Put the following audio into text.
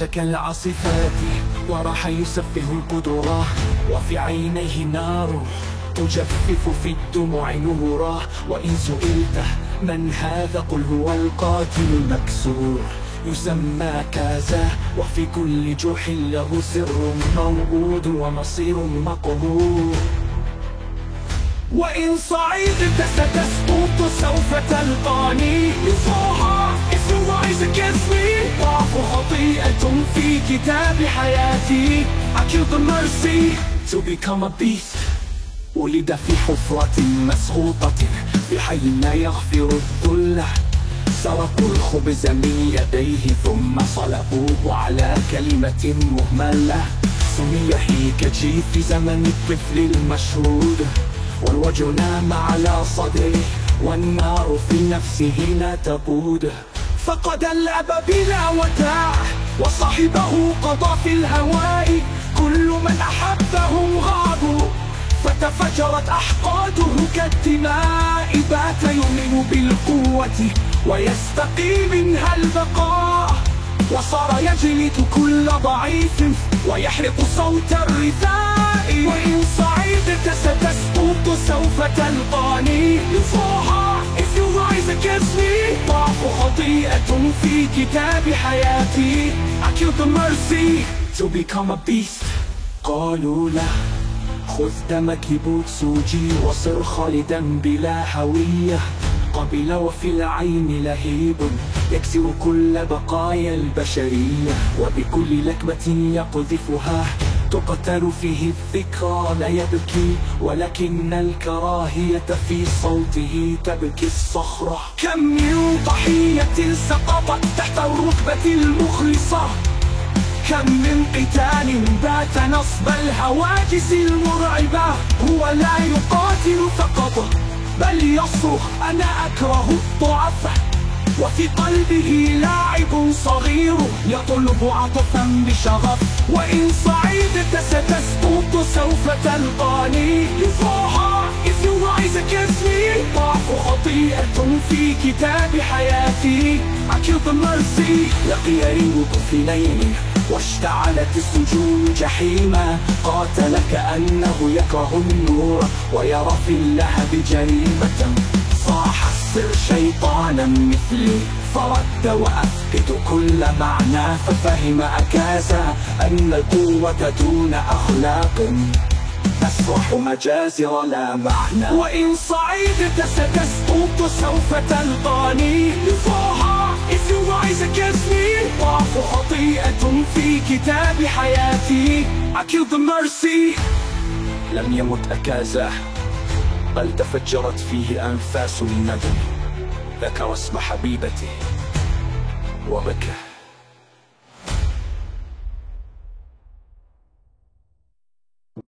بات كالعاصفات وراح يسفه القدرة وفي عينيه نار تجفف في الدموع نورا وإن سئلت من هذا قل هو القاتل المكسور يسمى كازا وفي كل جرح له سر موجود ومصير مقهور وإن صعدت ستسقط سوف تلقاني. يصوها If you rise against me ضعف خطيئة في كتاب حياتي. I kill the mercy to become a beast. ولد في حفرة مسغوطة في حي لا يغفر الذل. سرقوا الخبز من يديه ثم صلبوه على كلمة مهملة. سمي حيكجي في زمن الطفل المشهود. والوجه نام على صدره والنار في نفسه لا تبود فقد الأب بلا وداع وصاحبه قضى في الهواء. كل من أحبهم غابوا فتفجرت أحقاده كالدماء. بات يؤمن بالقوة ويستقي منها البقاء. وصار يجلد كل ضعيف ويحرق صوت الرثاء. وإن صعدت ستسقط سوف تلقاني يصوها If you rise against me. ضعف خطيئة في كتاب حياتي. I kill the mercy to become a beast. قالوا له خذ دمك بوتسوجي وصر خالدا بلا هوية. قبل وفي العين لهيب يكسر كل بقايا البشرية. وبكل لكمة يقذفها. تقتل فيه الذكرى لا يبكي ولكن الكراهية في صوته تبكي الصخرة. كم من ضحية سقطت تحت الركبة المخلصة. كم من قتال بات نصب الهواجس المرعبة. هو لا يقاتل فقط بل يصرخ أنا أكره الضعف. وفي قلبه لاعب صغير يطلب عطفا بشغف. وإن صعدت ستسقط سوف تلقاني. ضعف خطيئة في كتاب حياتي. I kill the mercy لقي ريم طفلين واشتعلت السجون جحيما. قاتل كأنه يكره النور ويرى في اللهب جريمة. صاح السر شيطانا مثلي. فرد وأفقد كل معنى ففهم أكاسا أن القوة دون أخلاق. تسرح مجازر لا معنى. وإن صعدت ستسقط سوف تلقاني. me ضعف خطيئة في كتاب حياتي. I kill the mercy. لم يمت أكازا بل تفجرت فيه أنفاس الندم. ذكر اسم حبيبته وبكى.